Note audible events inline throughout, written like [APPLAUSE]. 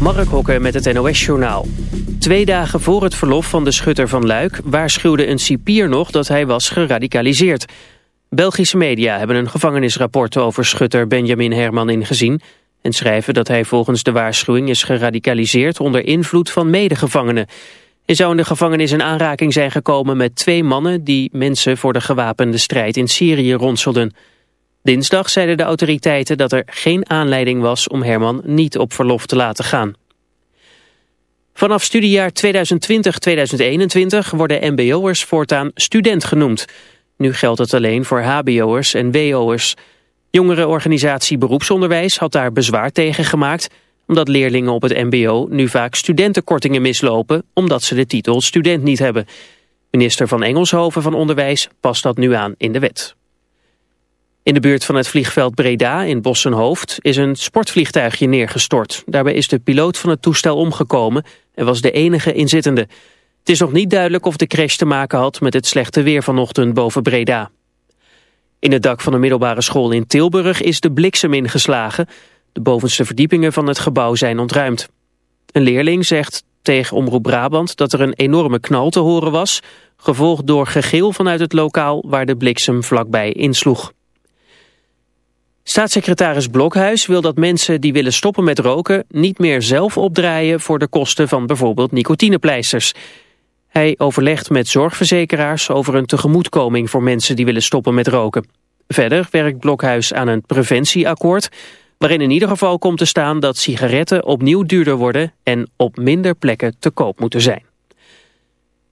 Mark Hokken met het NOS-journaal. Twee dagen voor het verlof van de schutter van Luik... waarschuwde een cipier nog dat hij was geradicaliseerd. Belgische media hebben een gevangenisrapport over schutter Benjamin Herman ingezien... en schrijven dat hij volgens de waarschuwing is geradicaliseerd... onder invloed van medegevangenen. Hij zou in de gevangenis in aanraking zijn gekomen met twee mannen... die mensen voor de gewapende strijd in Syrië ronselden... Dinsdag zeiden de autoriteiten dat er geen aanleiding was om Herman niet op verlof te laten gaan. Vanaf studiejaar 2020-2021 worden mbo'ers voortaan student genoemd. Nu geldt het alleen voor hbo'ers en wo'ers. Jongerenorganisatie Beroepsonderwijs had daar bezwaar tegen gemaakt... omdat leerlingen op het mbo nu vaak studentenkortingen mislopen... omdat ze de titel student niet hebben. Minister van Engelshoven van Onderwijs past dat nu aan in de wet. In de buurt van het vliegveld Breda in Bossenhoofd is een sportvliegtuigje neergestort. Daarbij is de piloot van het toestel omgekomen en was de enige inzittende. Het is nog niet duidelijk of de crash te maken had met het slechte weer vanochtend boven Breda. In het dak van een middelbare school in Tilburg is de bliksem ingeslagen. De bovenste verdiepingen van het gebouw zijn ontruimd. Een leerling zegt tegen Omroep Brabant dat er een enorme knal te horen was... gevolgd door gegil vanuit het lokaal waar de bliksem vlakbij insloeg. Staatssecretaris Blokhuis wil dat mensen die willen stoppen met roken niet meer zelf opdraaien voor de kosten van bijvoorbeeld nicotinepleisters. Hij overlegt met zorgverzekeraars over een tegemoetkoming voor mensen die willen stoppen met roken. Verder werkt Blokhuis aan een preventieakkoord waarin in ieder geval komt te staan dat sigaretten opnieuw duurder worden en op minder plekken te koop moeten zijn.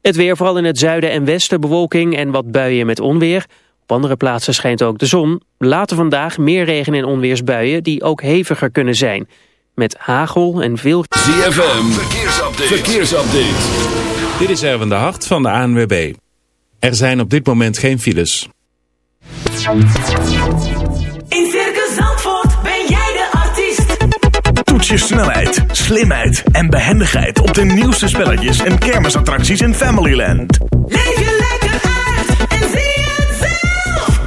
Het weer vooral in het zuiden en westen bewolking en wat buien met onweer. Op andere plaatsen schijnt ook de zon. Later vandaag meer regen- en onweersbuien die ook heviger kunnen zijn. Met hagel en veel... ZFM, verkeersupdate. verkeersupdate. Dit is Erwin de Hart van de ANWB. Er zijn op dit moment geen files. In Circus Zandvoort ben jij de artiest. Toets je snelheid, slimheid en behendigheid op de nieuwste spelletjes en kermisattracties in Familyland. Leef je lekker uit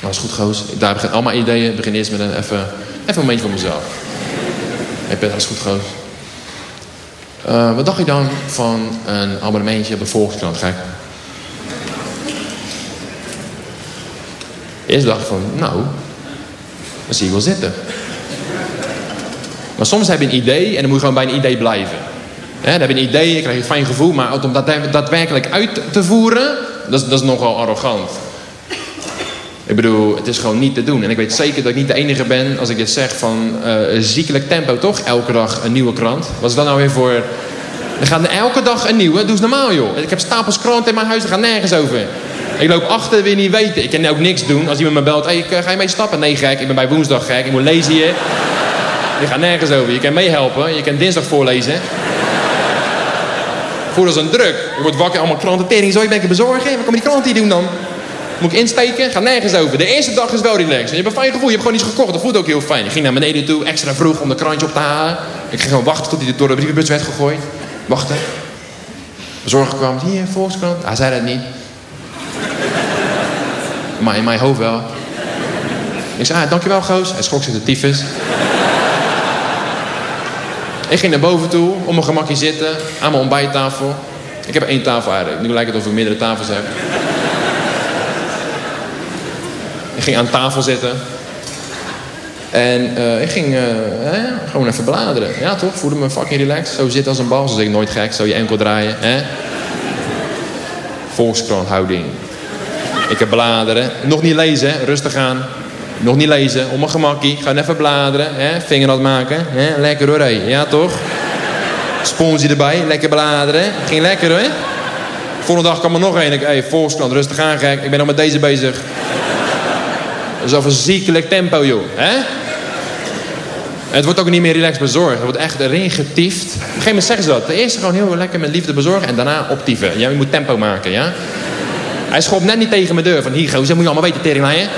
Dat is goed, goos. Daar begin al mijn ideeën. Ik begin eerst met een even, even momentje voor mezelf. Patrick, dat is goed, goos. Eh, wat dacht je dan van een abonnementje op de Volkskrant, gek? Eerst dacht ik van, nou, dat zie ik wel zitten. Maar soms heb je een idee en dan moet je gewoon bij een idee blijven. Dan heb je een idee, je krijgt een fijn gevoel, maar om dat daadwerkelijk uit te voeren, dat is, dat is nogal arrogant. Ik bedoel, het is gewoon niet te doen. En ik weet zeker dat ik niet de enige ben als ik dit zeg van eh, ziekelijk tempo, toch? Elke dag een nieuwe krant. Wat is dat nou weer voor... Er gaat elke dag een nieuwe, doe eens normaal joh. Ik heb stapels kranten in mijn huis, daar gaat nergens over. Ik loop achter, wil niet weten. Ik kan ook niks doen. Als iemand me belt, hey, ik, eh, ga je mee stappen? Nee gek, ik ben bij woensdag gek, ik moet lezen hier. Je gaat nergens over. Je kan meehelpen, je kan dinsdag voorlezen. Voel als een druk. Je wordt wakker, allemaal kranten, tering, zo, je bent bezorgen. Wat kom je die kranten hier doen dan? Moet ik insteken? Gaat nergens over. De eerste dag is wel relaxed. Je hebt een fijn gevoel. Je hebt gewoon iets gekocht. Dat voelt ook heel fijn. Ik ging naar beneden toe, extra vroeg om de krantje op te halen. Ik ging gewoon wachten tot hij door de brievenbus werd gegooid. Wachten. Bezorger kwam, hier, Volkskrant. Hij zei dat niet. Maar in mijn hoofd wel. Ik zei, ah, dankjewel goos. Hij schrok zich de tyfus. ik ging naar boven toe, op mijn gemakje zitten, aan mijn ontbijttafel. Ik heb één tafel eigenlijk. Nu lijkt het of ik meerdere tafels heb. Ik ging aan tafel zitten. En eh, ik ging eh, hè, gewoon even bladeren. Ja toch, voelde me fucking relaxed. Zo zitten als een bal, zo zeg ik nooit gek. Zo je enkel draaien. Hè? Volkskrant houding. Ik heb bladeren. Nog niet lezen, rustig aan. Nog niet lezen, op mijn gemakkie. Ga even bladeren, hè? vingernat maken. Hè? Lekker hoor, hé. ja toch? Sponsje erbij, lekker bladeren. Ging lekker hoor. Volgende dag kwam er nog een. Ik, hey, Volkskrant, rustig aan gek. Ik ben nog met deze bezig. Is over ziekelijk tempo, joh. Hè? Het wordt ook niet meer relaxed bezorgd. Het wordt echt erin getiefd. Op een gegeven moment zeggen ze dat. De eerste gewoon heel lekker met liefde bezorgen en daarna optieven. Ja, je moet tempo maken, ja? Hij schopt net niet tegen mijn deur. Van hier, gozer, moet je allemaal weten, teringlijn,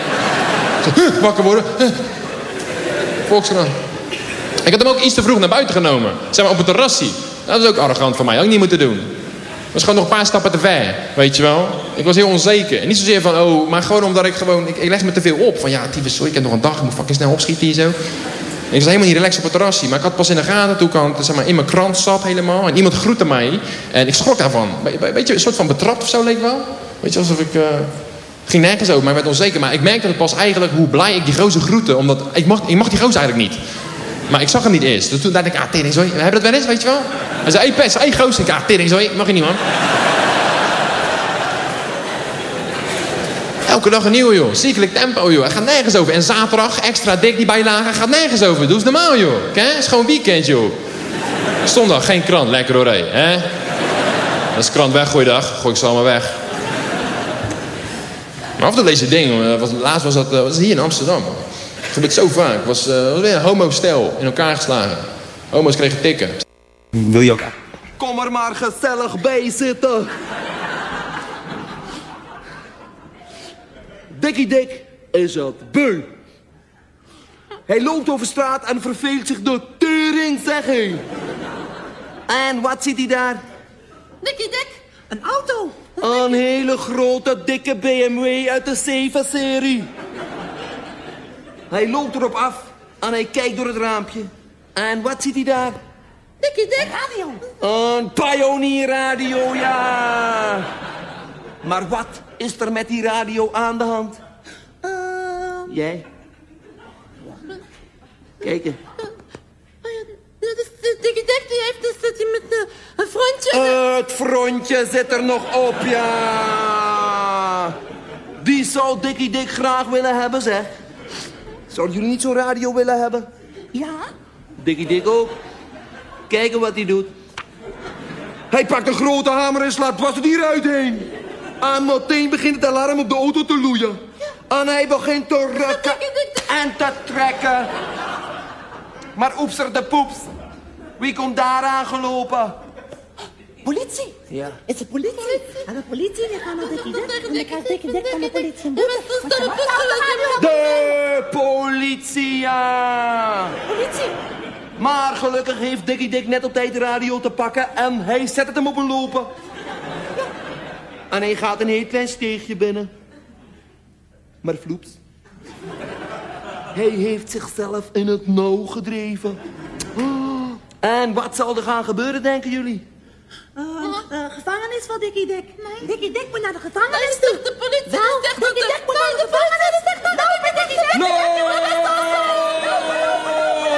huh, Wakker worden. Volkskrant. Ik had hem ook iets te vroeg naar buiten genomen. Zeg maar op het terrassie. Dat is ook arrogant van mij. Ook niet moeten doen. Was gewoon nog een paar stappen te ver. Weet je wel? Ik was heel onzeker. Niet zozeer van, oh, maar gewoon omdat ik gewoon... Ik, leg me te veel op. Van ja, tyfus, sorry, ik heb nog een dag. Ik moet fucking snel opschieten hier zo. Ik was helemaal niet relaxed op het terrasje. Maar ik had pas in de gaten toen ik aan, zeg maar, in mijn krant zat helemaal. En iemand groette mij. En ik schrok daarvan. Weet je, een soort van betrapt of zo leek wel. Weet je, alsof ik... eh, ging nergens over, maar ik werd onzeker. Maar ik merkte pas eigenlijk hoe blij ik die gozer groette. Omdat ik mag, ik mag die gozer eigenlijk niet. Maar ik zag hem niet eerst. Dus toen dacht ik, ah, tering, sorry. We hebben dat wel eens, weet je wel? Hij zei, hey pes, hey gozer. Ik ah, tering, sorry. Mag je niet, man. Elke dag een nieuwe, joh. Ziekelijk tempo, joh. Het gaat nergens over. En zaterdag, extra dik, die bijlage, gaat nergens over. Doe eens normaal, joh. Het is gewoon weekend, joh. Zondag, geen krant. Lekker hoor, hé. hè? Dat is krant weggooidag. Gooi ik ze allemaal weg. Maar af en toe je dingen. eh, laatst was dat, eh, was hier in Amsterdam. Dat gebeurt zo vaak. Het was, eh, was weer een homo-stel in elkaar geslagen. Homo's kregen tikken. Wil je ook... Kom er maar gezellig bij zitten. Dikkie Dik is het beu. Hij loopt over straat en verveelt zich de tering, zeg hij. En wat ziet hij daar? Dikkie dik, een auto. Een hele grote, dikke BMW uit de 7-serie. Hij loopt erop af en hij kijkt door het raampje. En wat ziet hij daar? Dikkie dik. Radio. Een Pioneer radio, ja. Maar wat is er met die radio aan de hand? Jij? Kijk eens. Dat is uh, Dikkie dik, die heeft dus zit hij met eh, een frontje. Het frontje zit er nog op, ja. Die zou Dikkie Dik graag willen hebben, zeg. Zouden jullie niet zo'n radio willen hebben? Ja? Dikkie Dik ook. Kijken wat hij doet. Hij pakt een grote hamer en slaat dwars door die ruit heen. En meteen begint het alarm op de auto te loeien. En hij begint te rukken en te trekken. Maar oeps er de poeps. Wie komt daar aangelopen? Politie? Ja. Is het politie? En de politie, die gaan naar Dikkie Dik. En Dikkie Dik van de politie een boete. Je de De politie, ja. Politie? Maar gelukkig heeft Dikkie Dik net op tijd de radio te pakken en hij zet het hem op een lopen. En hij gaat een heel klein steegje binnen. Maar vloeps. Hij heeft zichzelf in het nauw gedreven. En wat zal er gaan gebeuren, denken jullie? Uh, uh, gevangenis van Dikkie Dik. Dikkie Dik moet naar de gevangenis toe. De politie Wel, zegt dat Dikkie de- Dik moet naar de gevangenis. Nou, ik ben Dikkie Dik.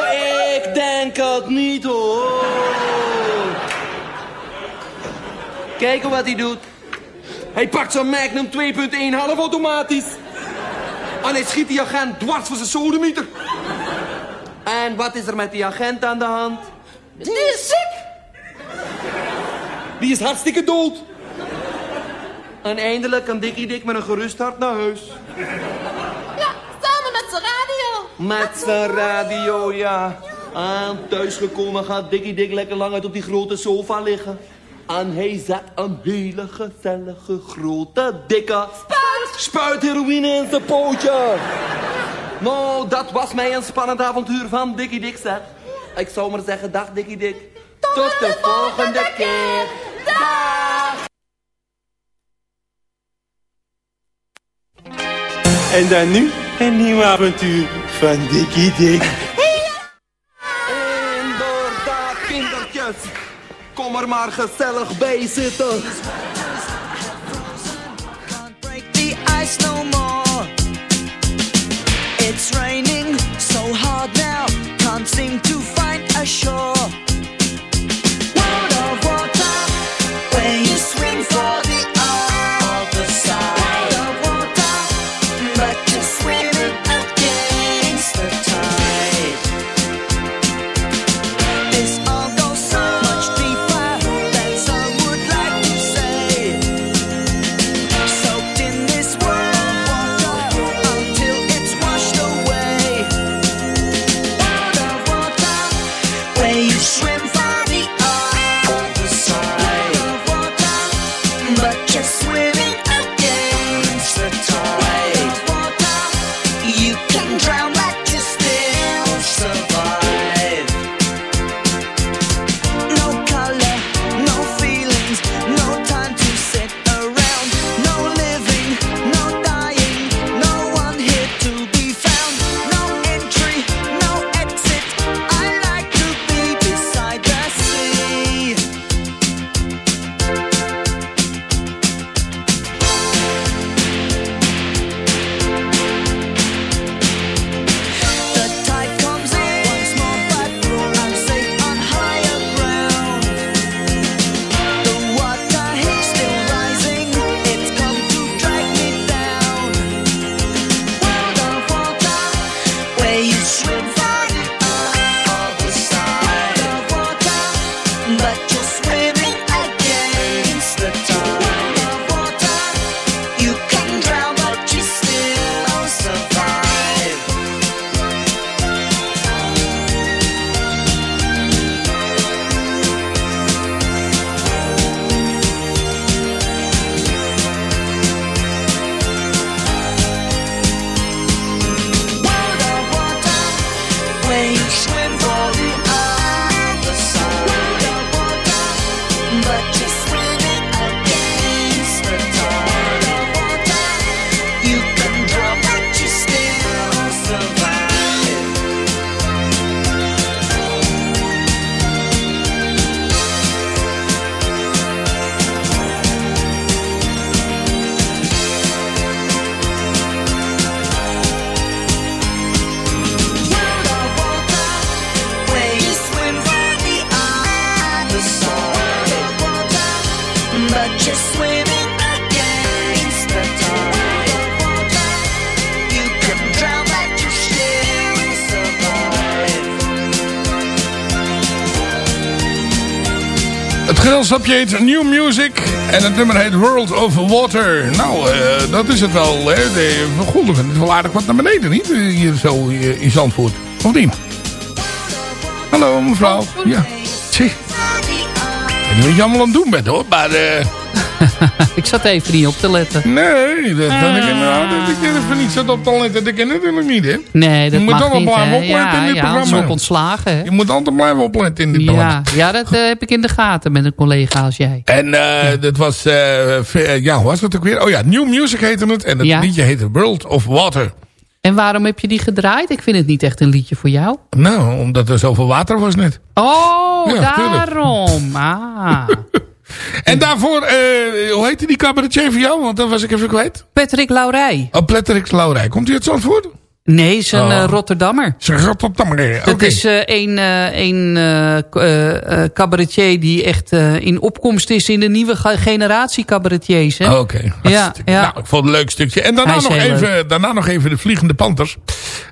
Nee, ik denk het niet hoor. Kijken wat hij doet. Hij pakt zijn Magnum 2.1 half automatisch. En hij schiet die agent dwars voor zijn sodemieter. En wat is er met die agent aan de hand? Die is ziek. Die is hartstikke dood. En eindelijk kan Dikkie Dik met een gerust hart naar huis. Ja, samen met zijn radio. Met zijn radio, ja. En thuisgekomen gaat Dikkie Dik lekker lang uit op die grote sofa liggen. En hij zet een hele gezellige, grote, dikke... Spuit. Spuit heroïne in zijn pootje. Nou, dat was mij een spannend avontuur van Dikkie Dik, zeg. Ik zou maar zeggen, dag Dikkie Dik. Tot, de volgende keer. Dag! En dan nu een nieuw avontuur van Dikkie Dik. daar, kindertjes. Kom er maar gezellig bij zitten. It's raining so hard now, can't seem to find a shore. Gezelschapje heet New Music en het nummer heet World of Water. Nou, eh, dat is het wel. Hè. De, goed, het wel aardig wat naar beneden, niet? Hier zo eh, in Zandvoort. Of niet? Hallo, mevrouw. Ja. Zie. Ik weet niet wat je allemaal aan het doen bent, hoor. Maar, eh, [LAUGHS] ik zat even niet op te letten. nee, dat kan ik inderdaad. Dat ik even niet zat op te letten. Dat kan natuurlijk niet, hè? Nee, dat je moet altijd blijven opletten ja, in dit ja, programma. ook ontslagen. Hè? Je moet altijd blijven opletten in dit programma. Ja, dat eh, heb ik in de gaten met een collega als jij. En eh, dat was, eh, ja, hoe was dat ook weer? Oh ja, New Music heette het. En het Ja. liedje heette World of Water. En waarom heb je die gedraaid? Ik vind het niet echt een liedje voor jou. Nou, omdat er zoveel water was net. Oh, daarom. Ah. [LAUGHS] En daarvoor, eh, hoe heette die cabaretier van jou? Want dat was ik even kwijt. Patrick Laurij. Oh, Pletterix Laurij. Komt hij uit Zandvoort? Nee, is een Oh. eh, Rotterdammer. Zijn Rotterdammer. Is een, eh, een eh, k- eh, eh, cabaretier die echt in opkomst is in de nieuwe ge- generatie cabaretiers. Hè? Oké. Ja. Nou, ik vond het een leuk stukje. En daarna is nog, even, daarna nog even de Vliegende Panthers.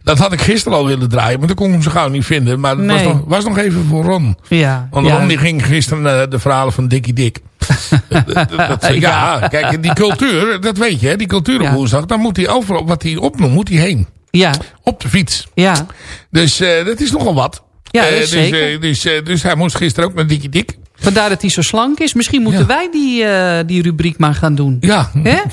Dat had ik gisteren al willen draaien, maar toen kon ik hem zo gauw niet vinden. Maar het was, Nee. nog, was nog even voor Ron. Ja, Want ja. Ron die ging gisteren de verhalen van Dikkie Dik. [LAUGHS] Dat- ja, Ja. kijk, die cultuur, dat weet je, die cultuur op woensdag, daar moet hij overal, wat hij opnoemt, moet hij heen. Ja, Op de fiets. ja. Dus eh, dat is nogal wat. Ja, Eh, dat is dus, zeker. eh, dus, dus hij moest gisteren ook naar Dikkie Dik. Vandaar dat hij zo slank is. Misschien moeten wij die, die rubriek maar gaan doen. Ja. Hè? [LAUGHS]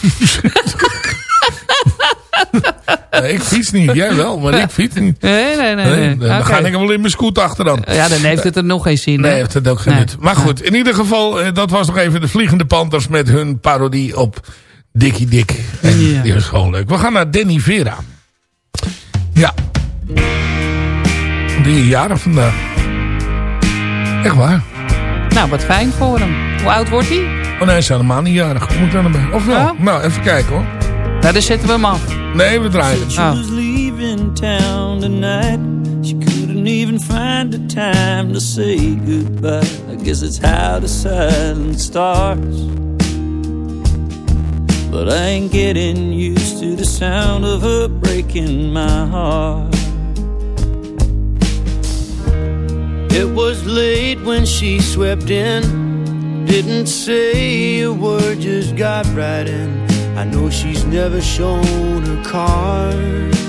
Nee, ik fiets niet, jij wel, maar ik fiets niet. Nee, nee, nee. Nee, dan ga ik hem wel in mijn scooter achter dan. Ja, dan heeft het er nog geen zin. Nee, heeft het ook geen Nee. nut. Maar goed, in ieder geval, dat was nog even de Vliegende Panthers met hun parodie op Dikkie Dik. En die is gewoon leuk. We gaan naar Danny Vera. Ja. Die jaren vandaag. Echt waar. Nou, wat fijn voor hem. Hoe oud wordt hij? Oh nee, hij is helemaal niet jarig. Moet er erbij. Of wel? Ja? Nou, even kijken hoor. Nou, dan zetten we hem af. Nee, we draaien het. She was leaving town tonight. She couldn't even find the time to say goodbye. I guess it's how the silence starts. But I ain't getting used to the sound of her breaking my heart. It was late when she swept in. Didn't say a word, just got right in. I know she's never shown her cards.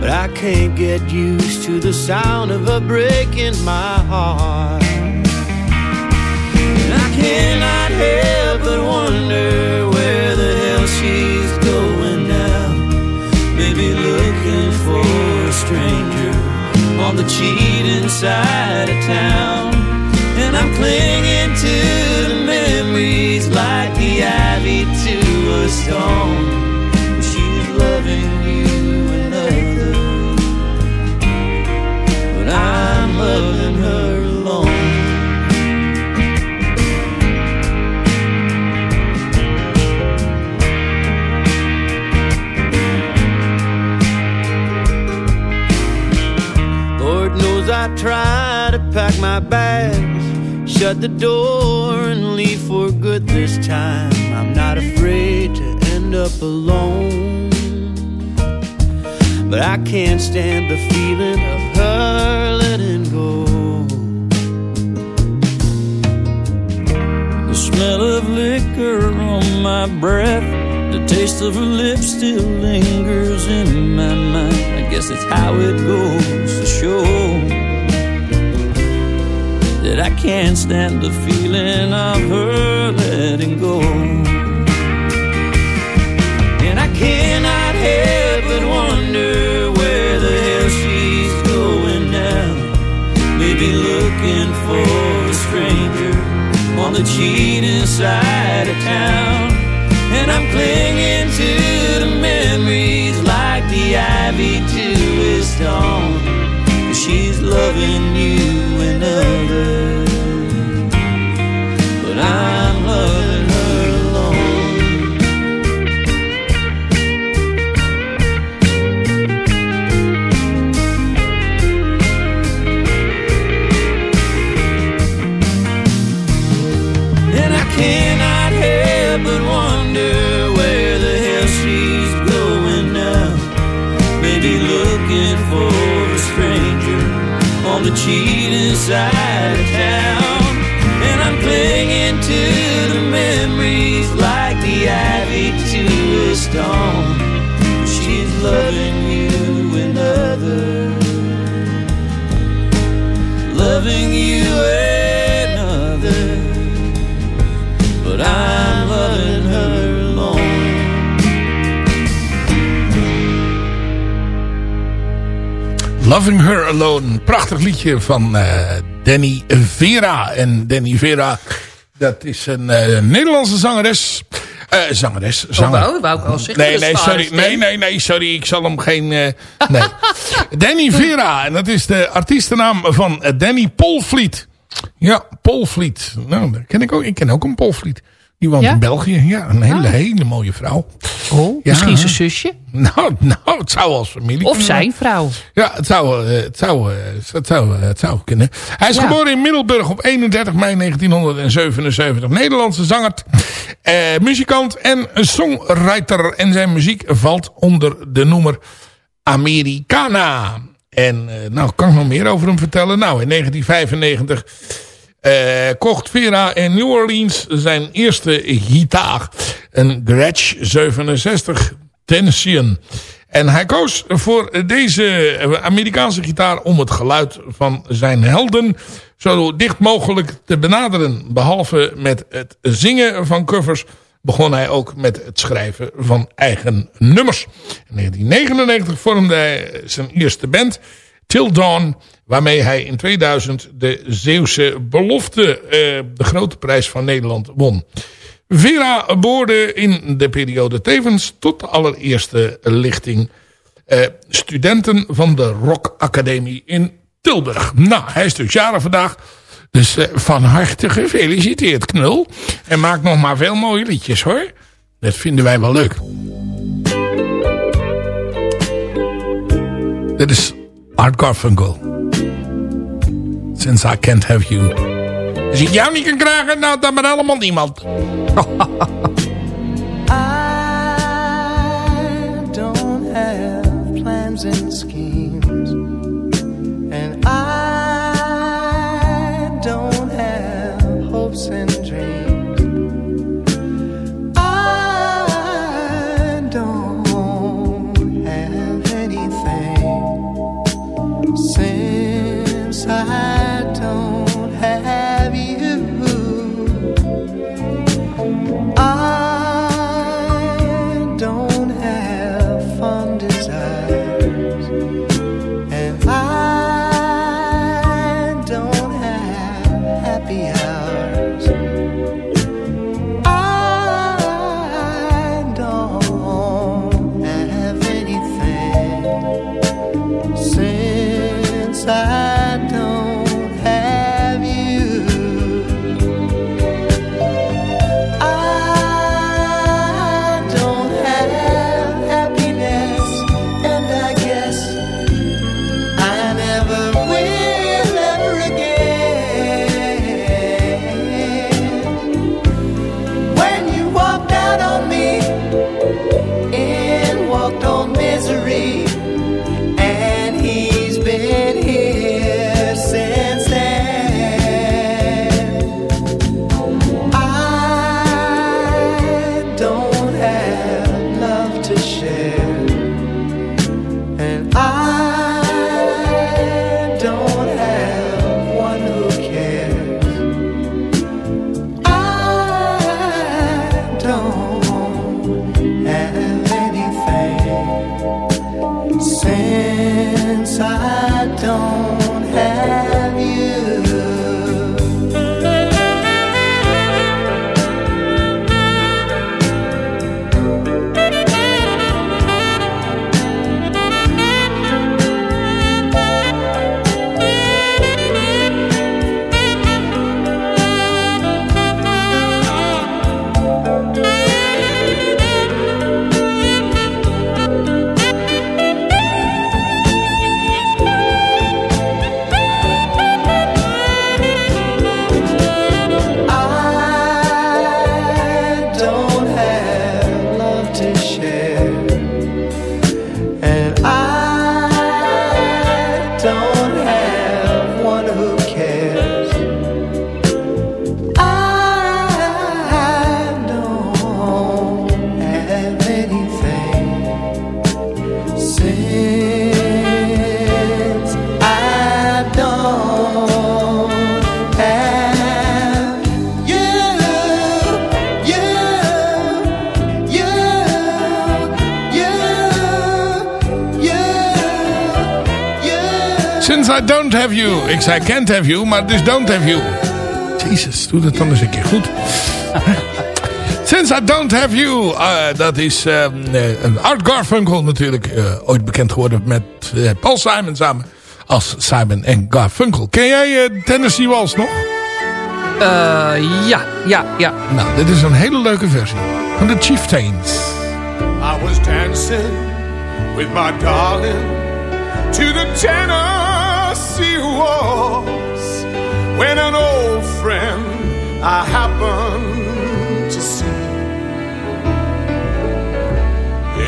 But I can't get used to the sound of her breaking my heart. And I cannot help but wonder where the hell she's going now. Maybe looking for a stranger on the cheating side of town. And I'm clinging to the memories like the ivy to a stone. Try to pack my bags, shut the door, and leave for good this time. I'm not afraid to end up alone. But I can't stand the feeling of her letting go. The smell of liquor on my breath, the taste of her lips still lingers in my mind. I guess it's how it goes to show that I can't stand the feeling of her letting go. And I cannot help but wonder where the hell she's going now. Maybe looking for a stranger on the cheating side of town. And I'm clinging to the memories like the ivy to a stone. Loving you another, stone. She's loving you another, loving you another, but I'm loving her alone. Loving Her Alone. Prachtig liedje van eh, Danny Vera. En Danny Vera, dat is een eh, Nederlandse zangeres. Eh, zangeres, zanger. wou- wou ik al zeggen, Nee, nee, sorry. Nee, nee, nee, sorry. Ik zal hem geen... eh, nee. [LAUGHS] Danny Vera. En dat is de artiestennaam van Danny Polvliet. Ja, Polvliet. Nou, dat ken ik ook. Ik ken ook een Polvliet. Die woont Ja? in België. Ja, een hele, Ah. hele mooie vrouw. Oh, misschien zijn zusje? Nou, nou, het zou als familie Of zijn vrouw. ja, het zou, eh, het zou, eh, het zou, eh, het zou kunnen. Hij is Ja. geboren in Middelburg op 31 mei 1977. Nederlandse zanger, eh, muzikant en songwriter. En zijn muziek valt onder de noemer Americana. En nou, kan ik nog meer over hem vertellen? Nou, in 1995 eh, kocht Vera in New Orleans zijn eerste gitaar. Een Gretsch 67 Tension. En hij koos voor deze Amerikaanse gitaar om het geluid van zijn helden zo dicht mogelijk te benaderen. Behalve met het zingen van covers begon hij ook met het schrijven van eigen nummers. In 1999 vormde hij zijn eerste band, Till Dawn, waarmee hij in 2000 de Zeeuwse belofte, eh, de grote prijs van Nederland, won. Vera behoorde in de periode tevens tot de allereerste lichting eh, studenten van de Rock Academie in Tilburg. Nou, hij is dus jaren vandaag. Dus eh, van harte gefeliciteerd, knul. En maak nog maar veel mooie liedjes, hoor. Dat vinden wij wel leuk. Dit is Art Garfunkel. Since I can't have you. Als ik jou niet kan krijgen, nou dan maar helemaal niemand. [LAUGHS] I don't have plans and schemes, Ik zei can't have you, maar het is don't have you. Jezus, doe dat dan eens een keer goed. [LAUGHS] Since I don't have you. eh, dat is ehm, eh, een Art Garfunkel natuurlijk. eh, ooit bekend geworden met eh, Paul Simon samen. Als Simon en Garfunkel. Ken jij eh, Tennessee Waltz nog? Eh, ja, ja, ja. Nou, dit is een hele leuke versie. Van de Chieftains. I was dancing with my darling to the Tennessee when an old friend I happened to see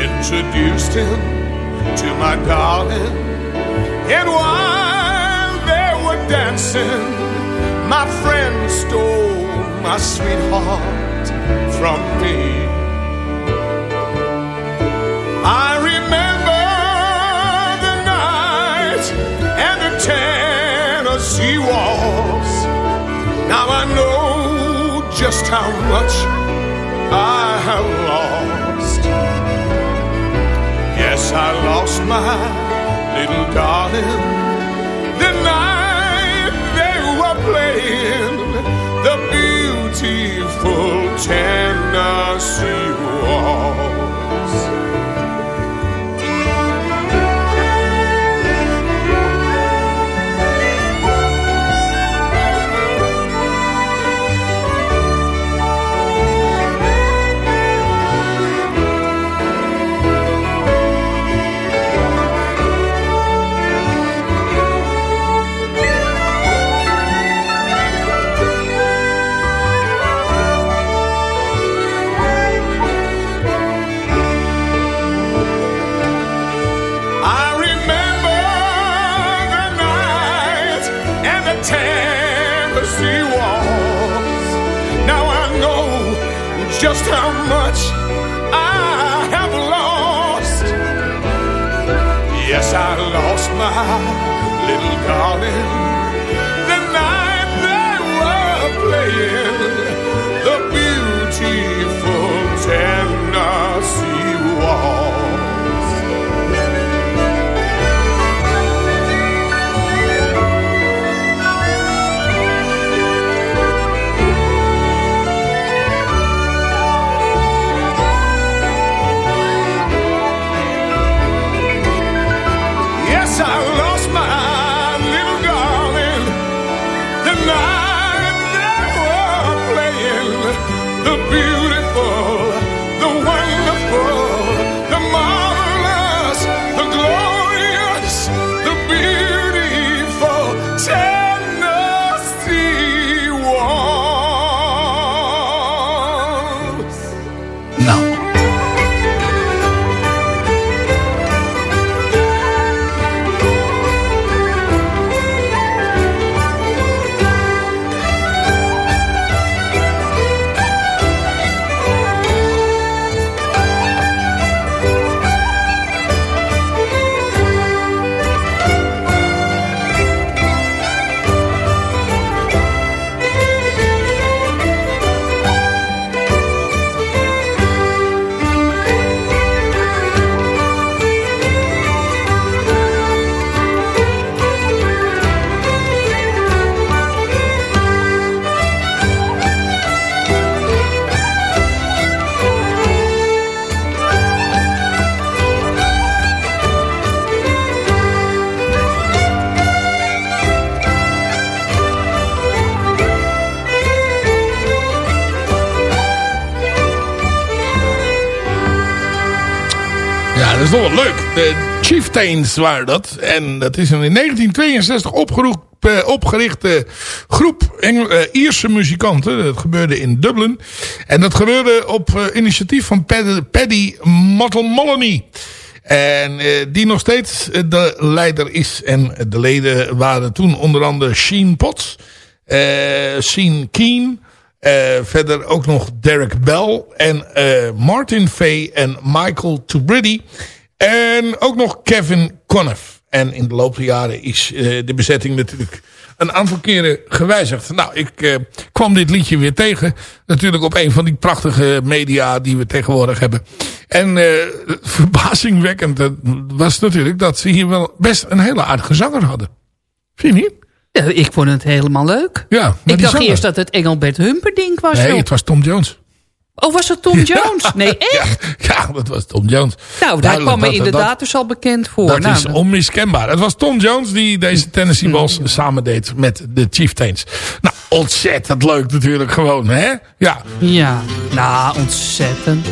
introduced him to my darling, and while they were dancing, my friend stole my sweetheart from me. Tennessee waltz. Now I know just how much I have lost. Yes, I lost my little darling the night they were playing the beautiful Tennessee. just little darling Chieftains waren dat. En dat is een in 1962 opgeroep, eh, opgerichte groep eh, Ierse muzikanten. Dat gebeurde in Dublin. En dat gebeurde op eh, initiatief van Paddy, Paddy. En die nog steeds de leider is. En de leden waren toen onder andere Sheen Potts, Sheen Keen... Verder ook nog Derek Bell en Martin Fay en Michael Tubridi. En ook nog Kevin Conniff. En in de loop der jaren is eh, de bezetting natuurlijk een aantal keren gewijzigd. Nou, ik eh, kwam dit liedje weer tegen. Natuurlijk op een van die prachtige media die we tegenwoordig hebben. En eh, verbazingwekkend was natuurlijk dat ze hier wel best een hele aardige zanger hadden. Vind je niet? Ja, ik vond het helemaal leuk. Ja, ik dacht zanger- eerst dat het Engelbert Humperdinck was. Nee, joh. het was Tom Jones. Oh, was het Tom [LAUGHS] Jones? Nee, echt? Ja, dat was Tom Jones. Nou, daar kwam me inderdaad dat- dus al bekend voor. Dat nou, is onmiskenbaar. Het was Tom Jones die deze Tennessee Balls samen deed met de Chieftains. Nou, ontzettend leuk natuurlijk gewoon, hè? Ja. Ja, nou, ontzettend.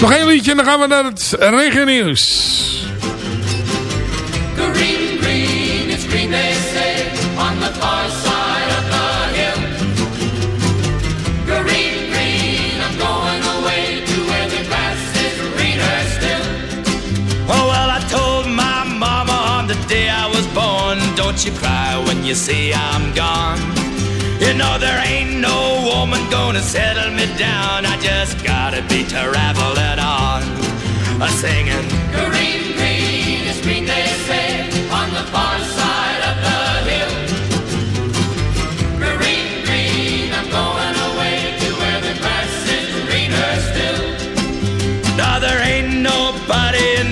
Nog één liedje en dan gaan we naar het regionieuws. Don't you cry when you see I'm gone. You know there ain't no woman gonna settle me down. I just gotta be traveling on, a singing. Green,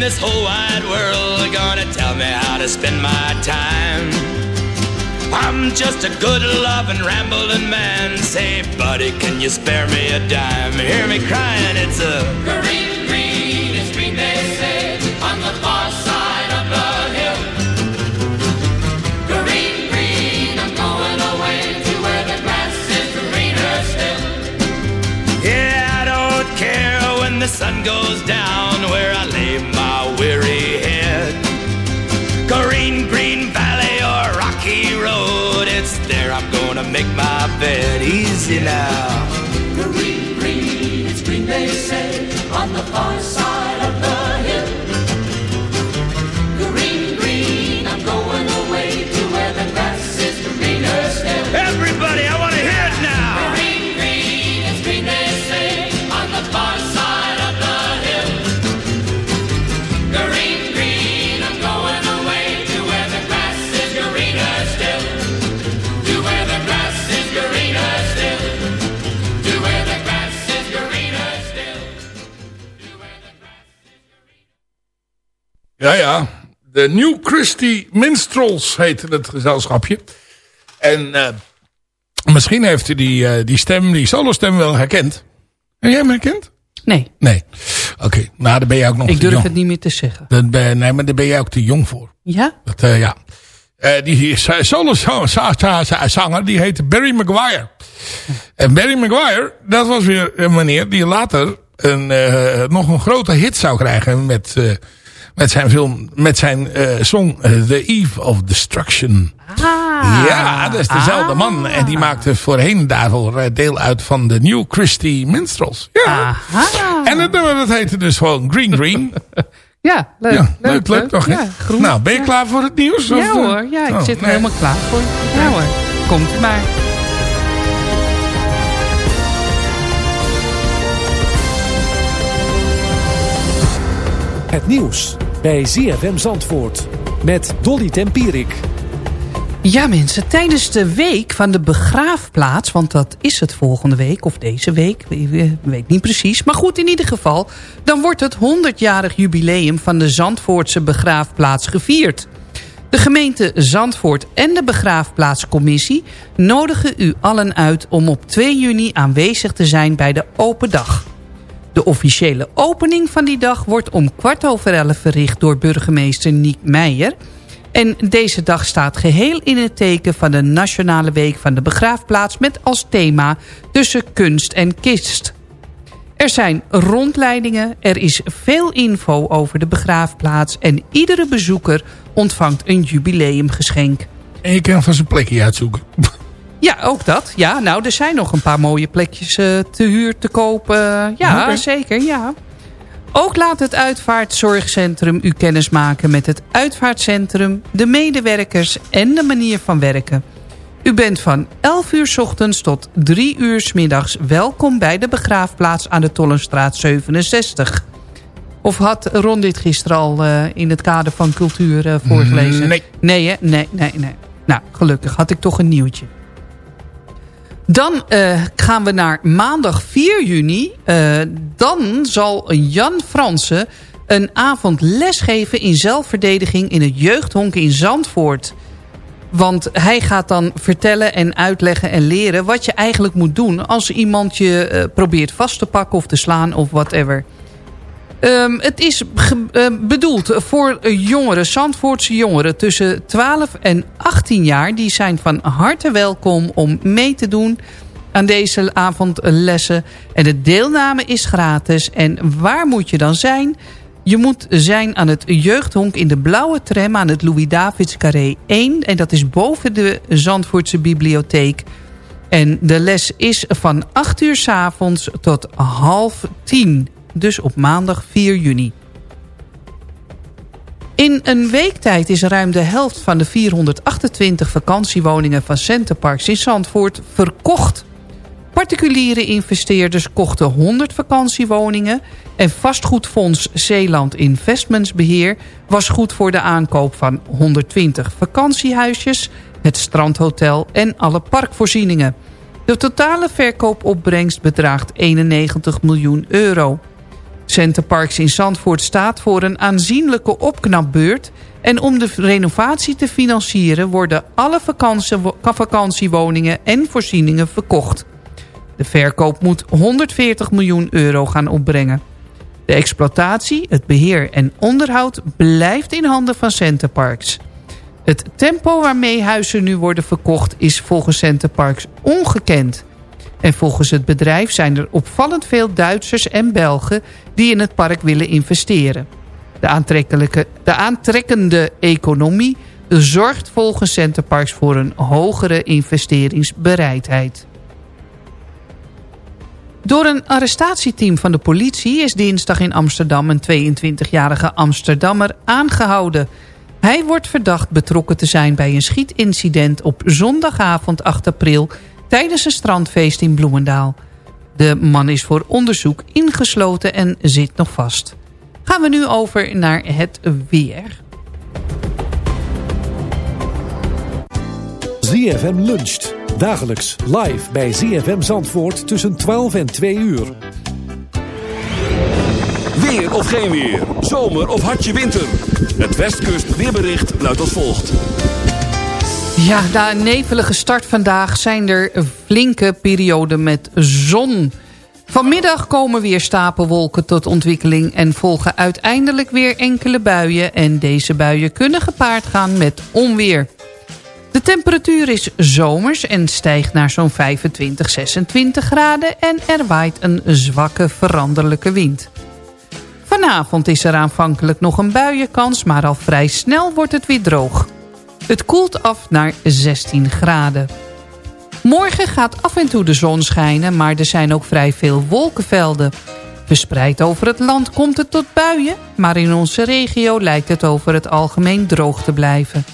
this whole wide world gonna tell me how to spend my time. I'm just a good loving rambling man. Say, buddy, can you spare me a dime? Hear me crying, it's a Green, green, it's green they say on the far side of the hill. Green, green, I'm going away to where the grass is greener still. Yeah, I don't care when the sun goes down easy now. Green, green, it's green they say on the far side Ja, ja. De New Christie Minstrels heette het gezelschapje. En eh, misschien heeft u die, eh, die stem, die solostem wel herkend. Heb jij hem herkend? Nee. Nee. Oké, nou dan ben je ook nog Ik durf jong. het niet meer te zeggen. Dat ben, nee, maar daar ben jij ook te jong voor. Ja? Dat, eh, ja. Die solo-zanger, die heette Barry Maguire. En Barry Maguire, dat was weer een meneer die later een, nog een grote hit zou krijgen met, met zijn film, met zijn eh, song eh, The Eve of Destruction. Ah. Ja, dat is dezelfde man. En die maakte voorheen daarvoor eh, deel uit van de New Christie Minstrels. Ja. En het nummer dat heette dus gewoon Green Green. [LAUGHS] Ja, leuk. Ja, leuk, leuk, toch? Ja, groen. Nou, ben je klaar voor het nieuws? Ja of, hoor, ja, ik Oh, zit er nee. helemaal klaar voor. Ja hoor, komt maar. Het nieuws bij ZFM Zandvoort met Dolly Tempierik. Ja mensen, tijdens de week van de begraafplaats... want dat is het volgende week of deze week, weet niet precies... maar goed, in ieder geval... dan wordt het 100-jarig jubileum van de Zandvoortse begraafplaats gevierd. De gemeente Zandvoort en de begraafplaatscommissie... nodigen u allen uit om op 2 juni aanwezig te zijn bij de open dag. De officiële opening van die dag wordt om kwart over elf verricht... door burgemeester Niek Meijer... En deze dag staat geheel in het teken van de Nationale Week van de Begraafplaats... met als thema tussen kunst en kist. Er zijn rondleidingen, er is veel info over de begraafplaats... en iedere bezoeker ontvangt een jubileumgeschenk. En je kan van zijn plekje uitzoeken. Ja, ook dat. Ja, nou, er zijn nog een paar mooie plekjes eh, te huur, te kopen. Ja, zeker, ja. Ook laat het uitvaartzorgcentrum u kennis maken met het uitvaartcentrum, de medewerkers en de manier van werken. U bent van 11 uur 's ochtends tot 3 uur 's middags welkom bij de begraafplaats aan de Tollenstraat 67. Of had Ron dit gisteren al eh, in het kader van cultuur eh, voorgelezen? Nee. Nee, hè? Nee, nee, nee. Nou, gelukkig had ik toch een nieuwtje. Dan eh, gaan we naar maandag 4 juni. Eh, dan zal Jan Fransen een avond lesgeven in zelfverdediging in het jeugdhonk in Zandvoort. Want hij gaat dan vertellen en uitleggen en leren wat je eigenlijk moet doen... als iemand je eh, probeert vast te pakken of te slaan of whatever. Ehm, het is ge- eh, bedoeld voor jongeren, Zandvoortse jongeren tussen 12 en 18 jaar. Die zijn van harte welkom om mee te doen aan deze avondlessen. En de deelname is gratis. En waar moet je dan zijn? Je moet zijn aan het jeugdhonk in de blauwe tram aan het Louis-Davids Carré 1. En dat is boven de Zandvoortse bibliotheek. En de les is van 8 uur s avonds tot half 10. Dus op maandag 4 juni. In een week tijd is ruim de helft van de 428 vakantiewoningen van Centerparks in Zandvoort verkocht. Particuliere investeerders kochten 100 vakantiewoningen... en vastgoedfonds Zeeland Investments Beheer... was goed voor de aankoop van 120 vakantiehuisjes... het strandhotel en alle parkvoorzieningen. De totale verkoopopbrengst bedraagt 91 miljoen euro. Centerparks in Zandvoort staat voor een aanzienlijke opknapbeurt... en om de renovatie te financieren worden alle vakantie- vakantiewoningen en voorzieningen verkocht. De verkoop moet 140 miljoen euro gaan opbrengen. De exploitatie, het beheer en onderhoud blijft in handen van Centerparks. Het tempo waarmee huizen nu worden verkocht is volgens Centerparks ongekend. En volgens het bedrijf zijn er opvallend veel Duitsers en Belgen die in het park willen investeren. De, aantrekkelijke, de aantrekkende economie zorgt volgens Centerparks voor een hogere investeringsbereidheid. Door een arrestatieteam van de politie is dinsdag in Amsterdam een 22-jarige Amsterdammer aangehouden. Hij wordt verdacht betrokken te zijn bij een schietincident op zondagavond 8 april tijdens een strandfeest in Bloemendaal. De man is voor onderzoek ingesloten en zit nog vast. Gaan we nu over naar het weer. ZFM luncht. Dagelijks live bij ZFM Zandvoort tussen 12 en 2 uur. Weer. Weer of geen weer. Zomer of hartje winter. Het Westkust weerbericht luidt als volgt. Ja, na een nevelige start vandaag zijn er flinke perioden met zon. Vanmiddag komen weer stapelwolken tot ontwikkeling... en volgen uiteindelijk weer enkele buien... en deze buien kunnen gepaard gaan met onweer. De temperatuur is zomers en stijgt naar zo'n 25, 26 graden... en er waait een zwakke veranderlijke wind. Vanavond is er aanvankelijk nog een buienkans... maar al vrij snel wordt het weer droog. Het koelt af naar 16 graden. Morgen gaat af en toe de zon schijnen... maar er zijn ook vrij veel wolkenvelden. Verspreid over het land komt het tot buien... maar in onze regio lijkt het over het algemeen droog te blijven.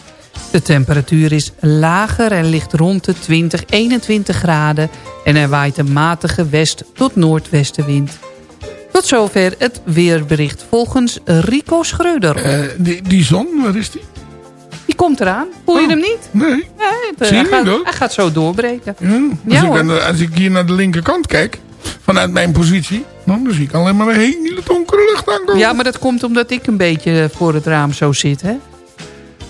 De temperatuur is lager en ligt rond de 20, 21 graden... en er waait een matige west- tot noordwestenwind. Tot zover het weerbericht volgens Rico Schreuder. Eh, die, die zon, waar is die? Komt eraan. Voel je hem niet? Nee. Nee, het, Zie je hij, gaat, hij gaat zo doorbreken. Ja, als, Ja, ik, de- als ik hier naar de linkerkant kijk, vanuit mijn positie, dan zie ik alleen maar een hele donkere lucht aankomen. Ja, maar dat komt omdat ik een beetje voor het raam zo zit, hè?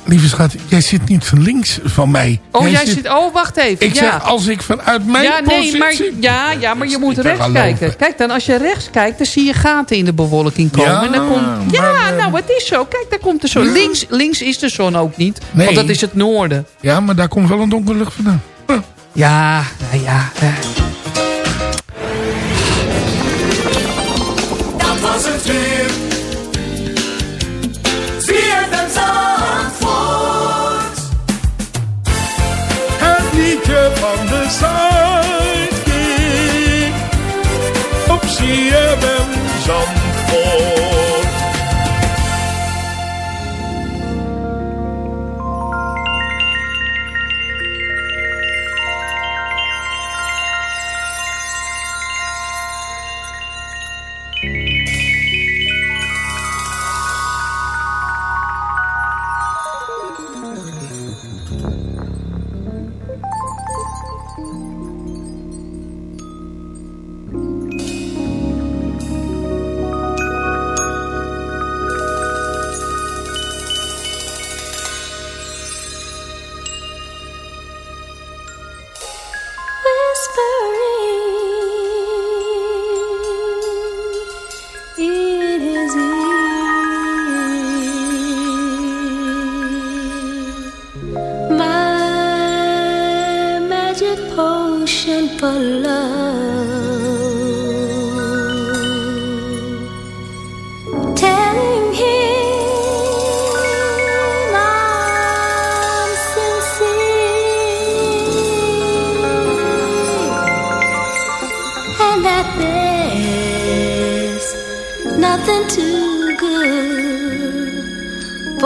Lieve schat, jij zit niet van links van mij. Oh, jij, zit... Oh, wacht even. Ik ja. zeg, als ik vanuit mijn ja, nee, positie... maar, ja, ja, maar je moet rechts kijken. Kijk dan, als je rechts kijkt, dan zie je gaten in de bewolking komen. Ja, en dan komt, ja maar, nou, het is zo. Kijk, daar komt de zon. Ja. Links, links is de zon ook niet, Nee. want dat is het noorden. Ja, maar daar komt wel een donkere lucht vandaan. Ja, nou ja. Van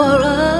for us.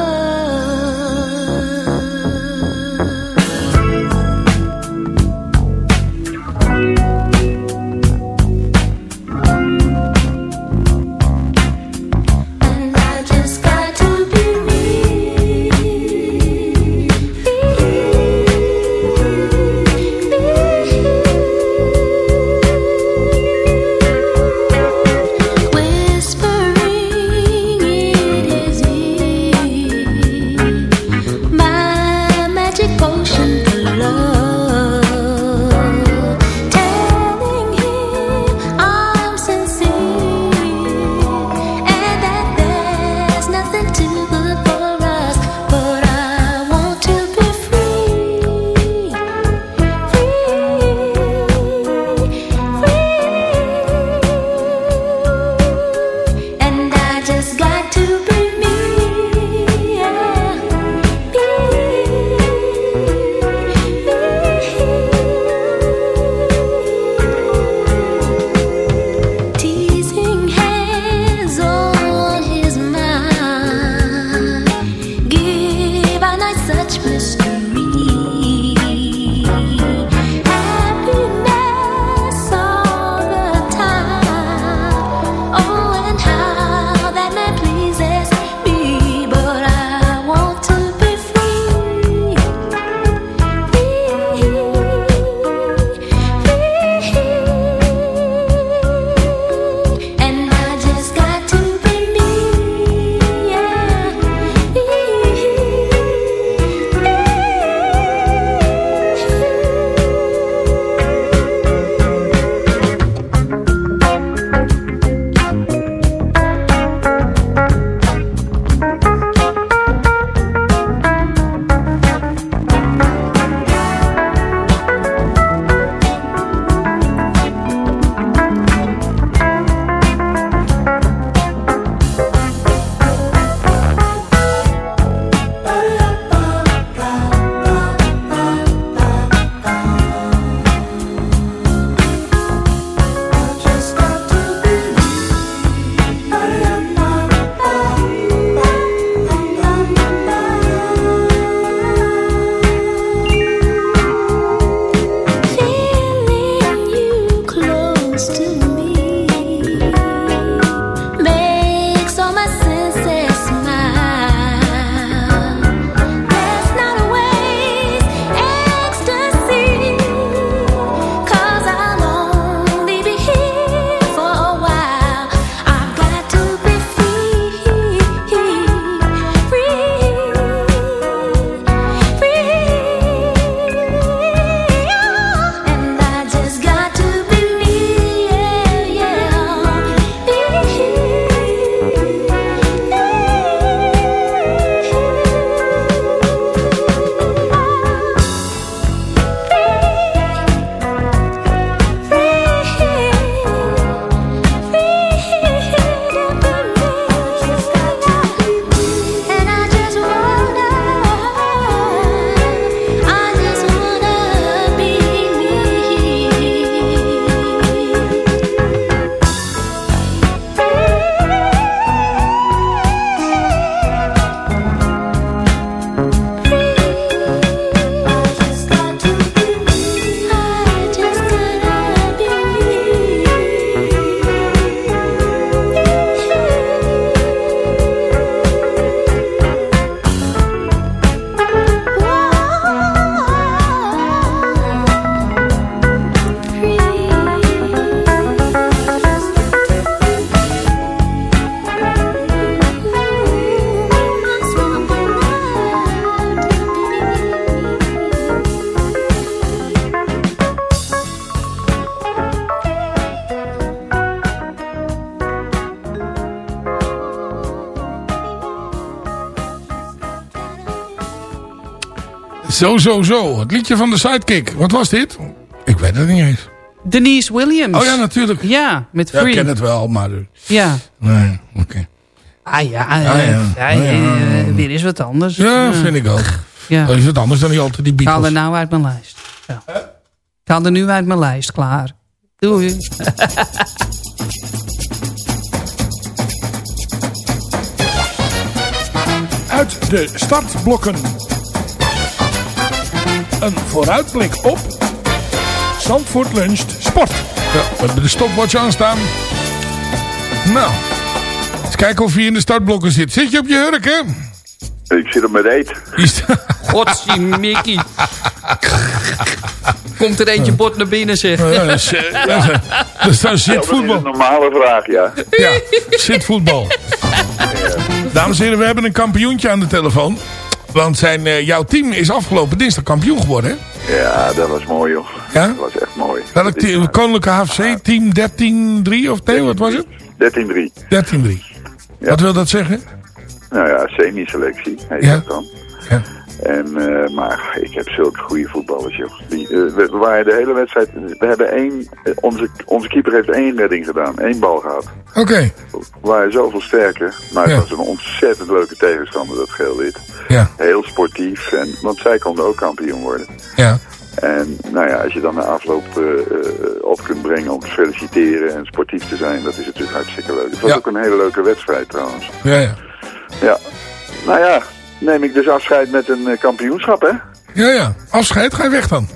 Zo, zo, zo. Het liedje van de Sidekick. Wat was dit? Ik weet het niet eens. Denise Williams. Oh ja, natuurlijk. Ja, met Ja, Free. ik ken het wel, maar... eh, Ja. Nee, oké. Ah ja, Ah, eh, ja. ja, Ah, ja. eh, weer is wat anders. Ja, vind ik ook. Ja. Dat is het anders dan niet altijd die Ik haal Beatles. er nou uit mijn lijst. Ja. Ik haal er nu uit mijn lijst, klaar. Doei. [LAUGHS] Uit de startblokken. Een vooruitblik op Zandvoort luncht sport. Ja, we hebben de stopwatch aanstaan. Nou, eens kijken of hij in de startblokken zit. Zit je op je hurk, hè? Ik zit op mijn reet. Godsie, Mickey. Komt er eentje bot naar binnen, zeg. Ja, dat is, eh, dat is- dat is dan zitvoetbal. een normale vraag, ja. Ja, zitvoetbal. Dames en heren, we hebben een kampioentje aan de telefoon. Want zijn, eh, jouw team is afgelopen dinsdag kampioen geworden, hè? Ja, dat was mooi, joh. Ja? Dat was echt mooi. Welk team? Koninklijke HFC, team 13-3 of nee, wat was het? 13-3. 13-3. Wat wil dat zeggen? Nou ja, semi-selectie heet Ja. dat dan. Ja. En, eh, maar ik heb zulke goede voetballers, joh. Die, eh, we, waren de hele wedstrijd... We hebben één... eh, onze, onze keeper heeft één redding gedaan. één bal gehad. Oké. We waren zoveel sterker. Maar het Ja. was een ontzettend leuke tegenstander, dat geel-wit. Ja. Heel sportief. En, want zij konden ook kampioen worden. Ja. En nou ja, als je dan de afloop op kunt brengen om te feliciteren en sportief te zijn, dat is natuurlijk hartstikke leuk. Het was Ja. ook een hele leuke wedstrijd trouwens. Ja, ja. Ja. Nou ja, neem ik dus afscheid met een eh, kampioenschap, hè? Ja, ja. Afscheid, ga je weg dan?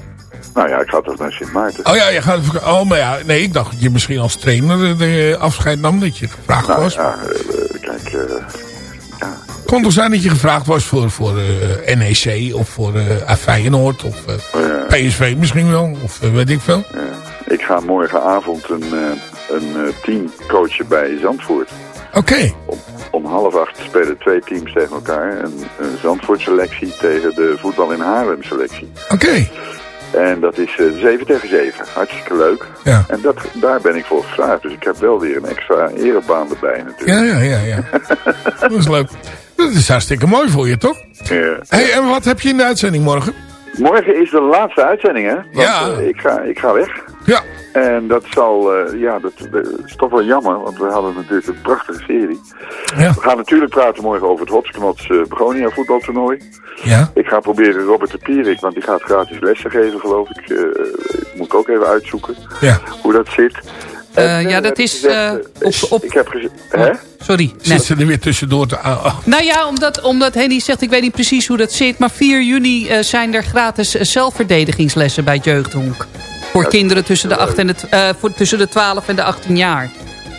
Nou ja, ik ga toch naar Sint Maarten. Oh ja, je gaat, oh, maar ja, nee, ik dacht dat je misschien als trainer eh, de afscheid nam, dat je gevraagd Nou was. ja, eh, kijk, eh, Het kon toch zijn dat je gevraagd was voor, voor eh, NEC of voor eh Feyenoord of eh, PSV misschien wel, of eh, weet ik veel. ik ga morgenavond een, eh, een eh, team coachen bij Zandvoort. Oké. Om half acht spelen twee teams tegen elkaar. Een, een Zandvoort selectie tegen de voetbal in Haarlem selectie. Oké. En dat is eh 7 tegen 7. Hartstikke leuk. Ja. En dat, daar ben ik voor gevraagd. Dus ik heb wel weer een extra erebaan erbij natuurlijk. Ja, ja, ja, ja. [LAUGHS] dat is leuk. Dat is hartstikke mooi voor je, toch? Ja. hey, en wat heb je in de uitzending morgen? Morgen is de laatste uitzending, hè? Want, Ja. eh, ik, ga, ik ga weg. Ja. En dat zal, eh, ja, dat, dat is toch wel jammer, want we hadden natuurlijk een prachtige serie. Ja. We gaan natuurlijk praten morgen over het Hotsknots eh Begonia voetbaltoernooi. Ja. Ik ga proberen Robert de Pierik, want die gaat gratis lessen geven, geloof ik. Eh, moet ik ook even uitzoeken Ja. hoe dat zit. Eh, En, ja, dat is gezegd, op, op... Ik heb gezegd, hè? Sorry. Nee. Zit ze er weer tussendoor te... ah. Nou ja, omdat, omdat Henny zegt, ik weet niet precies hoe dat zit... maar 4 juni zijn er gratis zelfverdedigingslessen bij het Jeugdhonk. Voor kinderen tussen de, 8 en de, eh, voor, tussen de 12 en de 18 jaar.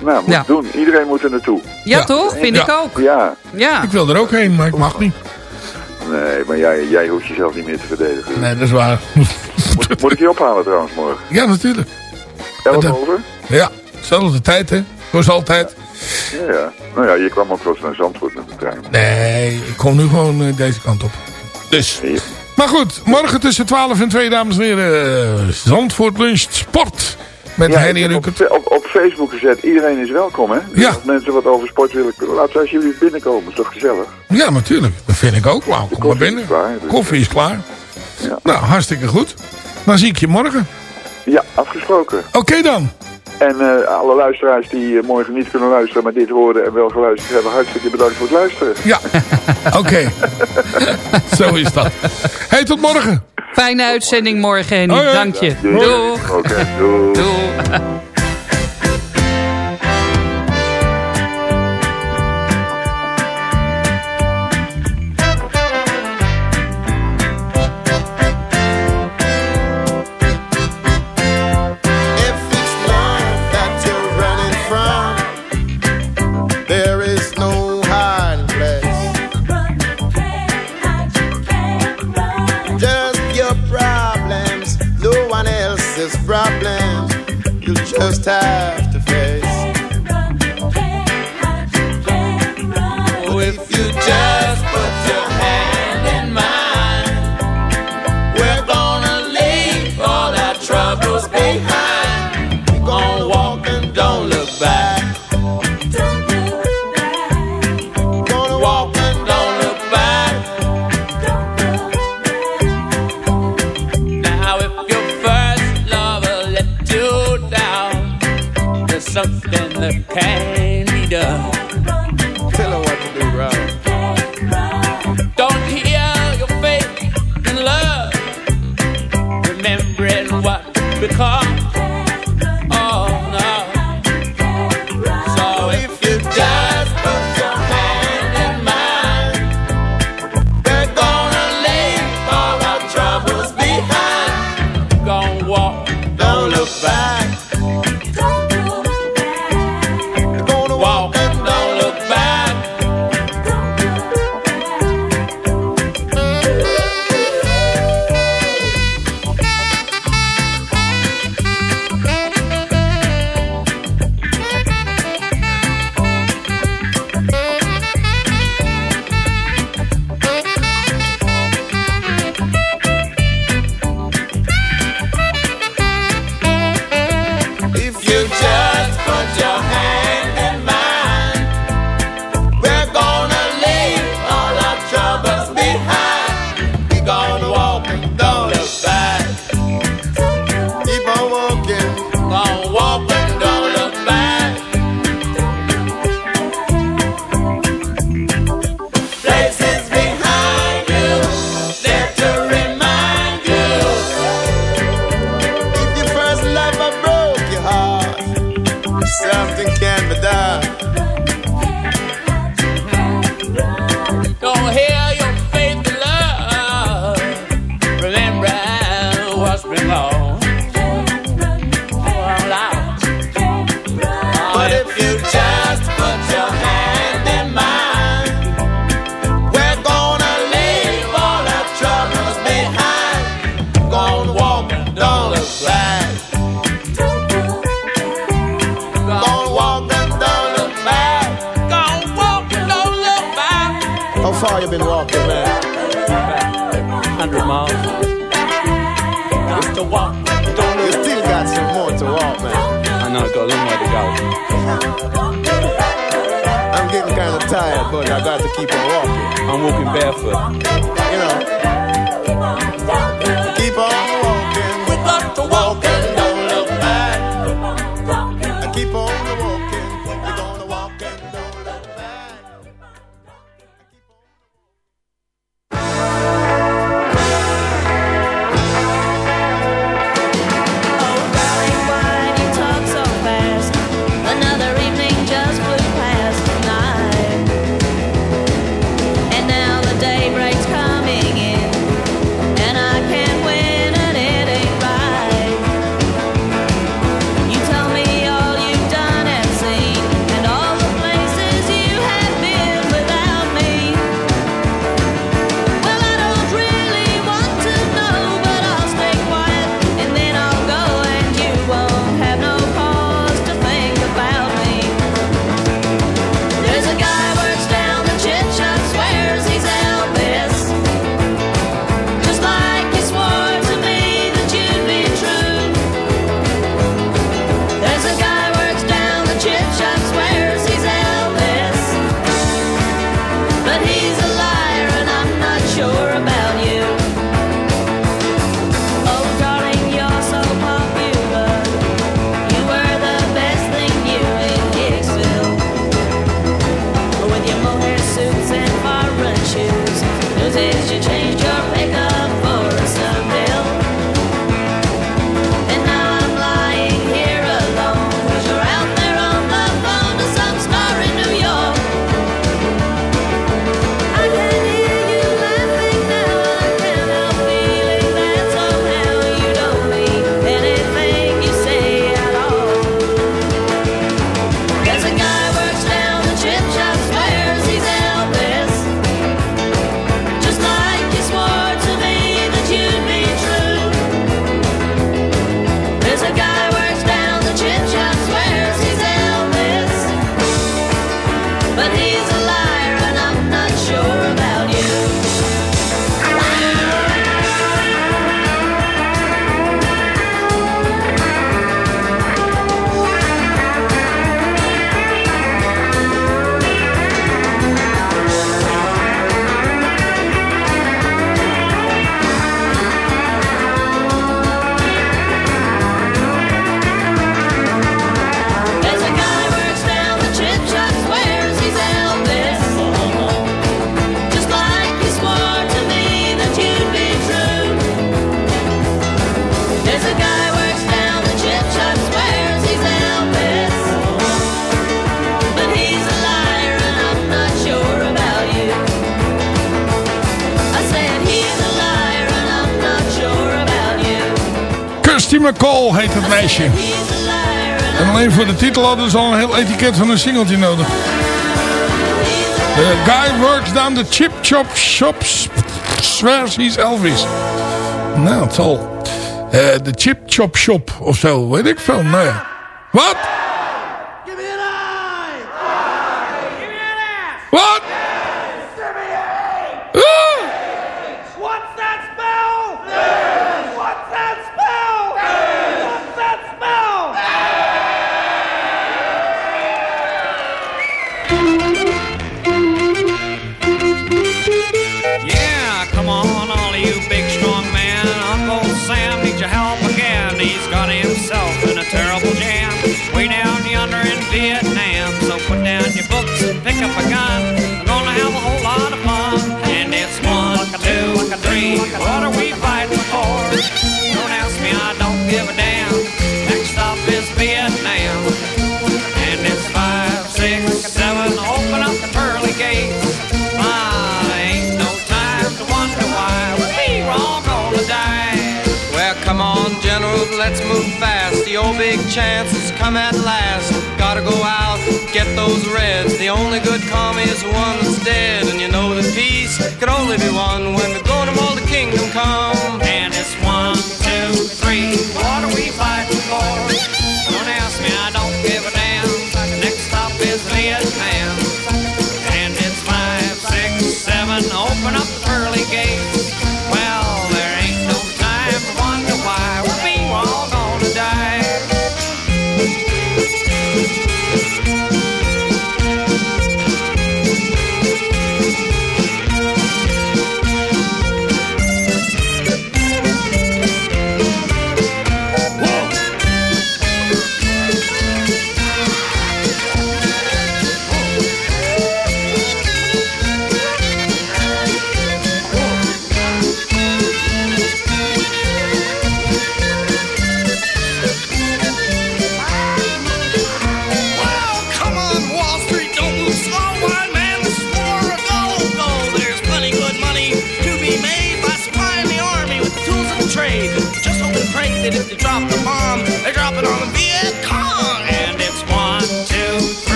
Nou, moet Ja. doen. Iedereen moet er naartoe. Ja, toch? Vind Ja. ik ook. Ja. Ja. Ik wil er ook heen, maar ik mag niet. Nee, maar jij, jij hoeft jezelf niet meer te verdedigen. Nee, dat is waar. Moet, moet ik je ophalen trouwens morgen? Ja, natuurlijk. Elf over? Ja, zelfde tijd, hè? Zoals altijd. Ja, ja. Nou ja, je kwam ook wel eens naar Zandvoort met de trein. Nee, ik kom nu gewoon eh, deze kant op. Dus. Maar goed, morgen tussen 12 en 2, dames en heren. eh, Zandvoort Lunch Sport. Met ja, Henny Rukert. op, op, op Facebook gezet, iedereen is welkom, hè? Dus Ja. Als mensen wat over sport willen, laten ze alsjeblieft binnenkomen. is toch gezellig? Ja, natuurlijk. Dat vind ik ook. Nou, kom maar binnen. dus- Koffie is klaar. Ja. Nou, hartstikke goed. Dan zie ik je morgen. Ja, afgesproken. Oké dan. En eh, alle luisteraars die eh, morgen niet kunnen luisteren, maar dit horen en wel geluisterd hebben, hartstikke bedankt voor het luisteren. Ja, [LAUGHS] oké. [LAUGHS] Zo is dat. Hey, tot morgen. Fijne uitzending morgen, Henny. Dank je. Doei. Doeg. Oké, doei. Doeg. [LAUGHS] You just McCall heet het meisje. En alleen voor de titel hadden ze al een heel etiket van een singeltje nodig. The guy works down the chip chop shops. Swears he's Elvis. Nou, het zal. eh, de chip chop shop of zo, weet ik veel. Nee. Wat? Wat? The old big chance has come at last. Gotta go out, get those reds. The only good commie is the one that's dead. And you know that peace can only be won when we go to all the kingdom come. And it's one, two, three. What are we fighting for? Don't ask me, I don't give a damn. Next stop is Vietnam. And it's five, six, seven. Open up the pearly gates.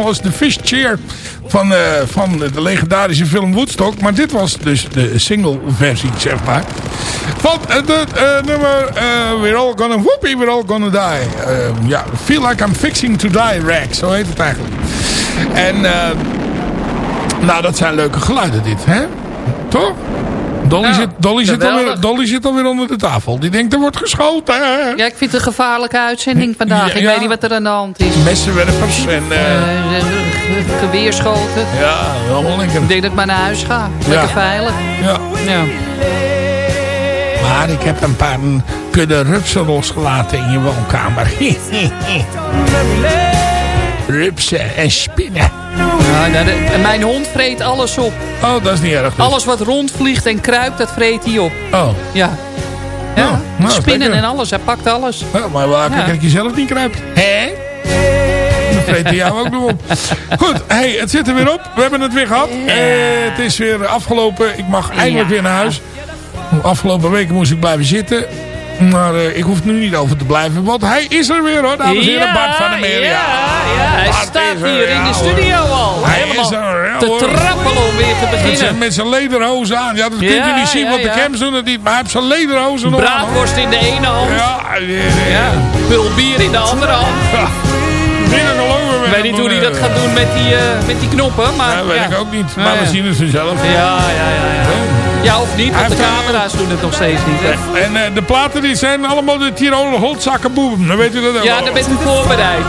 Allemaal als de Fish Cheer van, eh, van de legendarische film Woodstock. Maar dit was dus de single versie, zeg maar. Van het nummer eh, We're All Gonna Whoopie, We're All Gonna Die. Eh, Ja, Feel Like I'm Fixing to Die, Rag. Zo heet het eigenlijk. En eh, nou, dat zijn leuke geluiden dit, hè? Toch? Dolly, Nou, zit, Dolly, zit alweer, Dolly zit alweer onder de tafel. Die denkt, er wordt geschoten. Ja, ik vind het een gevaarlijke uitzending vandaag. Ja, ik ja. weet niet wat er aan de hand is. Messenwerpers en... eh, Eh, geweerschoten. ja, allemaal lekker. Ik denk dat ik maar naar huis ga. Lekker veilig. Ja. Ja. Maar ik heb een paar kudde rupsen losgelaten in je woonkamer. [LAUGHS] rupsen en spinnen. Ja, nou, en mijn hond vreet alles op. Oh, dat is niet erg. dus. Alles wat rondvliegt en kruipt, dat vreet hij op. Oh. Ja. Ja, nou, is spinnen en alles. Hij pakt alles. Ja, maar waar Ja. kijk je zelf niet kruipt? Hè? Dan vreet hij jou ook nog op. Goed, hey, het zit er weer op. We hebben het weer gehad. Eh, het is weer afgelopen. Ik mag eindelijk weer naar huis. Afgelopen weken moest ik blijven zitten. Maar eh, ik hoef nu niet over te blijven. Want hij is er weer hoor, dames en heren. Bart van der Meer. ja, ja, hij staat er, hier in de studio al. Hij Helemaal is er, te trappelen om weer te beginnen. Met zijn lederhozen aan. Ja, dat kunt u niet zien, want de cams doen het niet. Maar hij heeft zijn lederhozen nog. Braadworst in de ene hand. Ja, ja, pul bier in de andere hand. [LAUGHS] Ik weet niet hoe hij dat gaat doen met die, eh, met die knoppen. Maar, Ja, weet ik ook niet. Maar we zien het vanzelf. Ja, ja, ja. Ja, of niet, want de camera's doen het nog steeds niet. Hè? En eh, de platen die zijn allemaal de Tiroler Holtzakkenboeben. Dan weet u dat ook Ja, daar bent u voorbereid.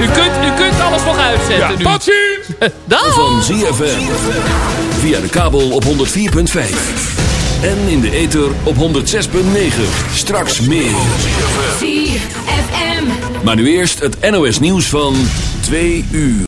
U kunt, u kunt alles nog uitzetten nu. Tot ziens! [LAUGHS] Dag! Van ZFM. Via de kabel op 104.5. En in de ether op 106.9. Straks meer. ZFM. Maar nu eerst het NOS nieuws van 2 uur.